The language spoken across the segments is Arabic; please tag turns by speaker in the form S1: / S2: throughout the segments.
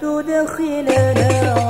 S1: تدخلنا.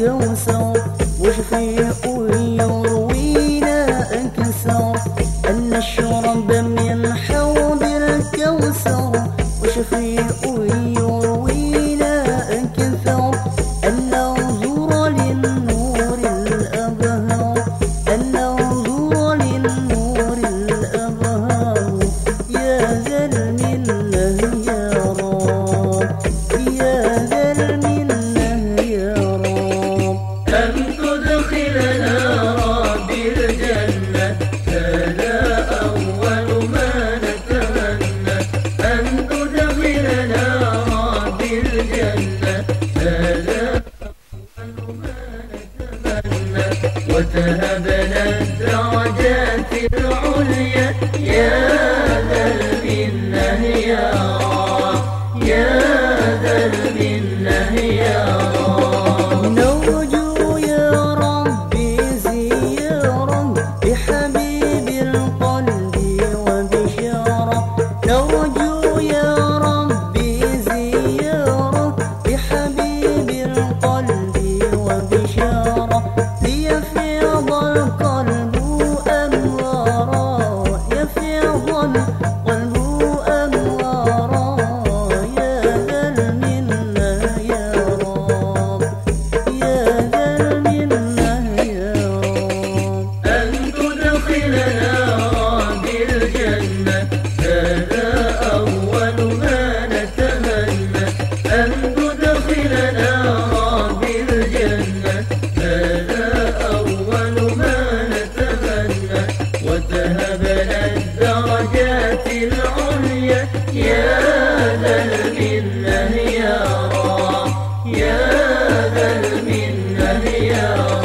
S1: الكوثر وشفيق يروينا أكثر أن نشرب من حوض الكوثر وشفيق يروينا
S2: know.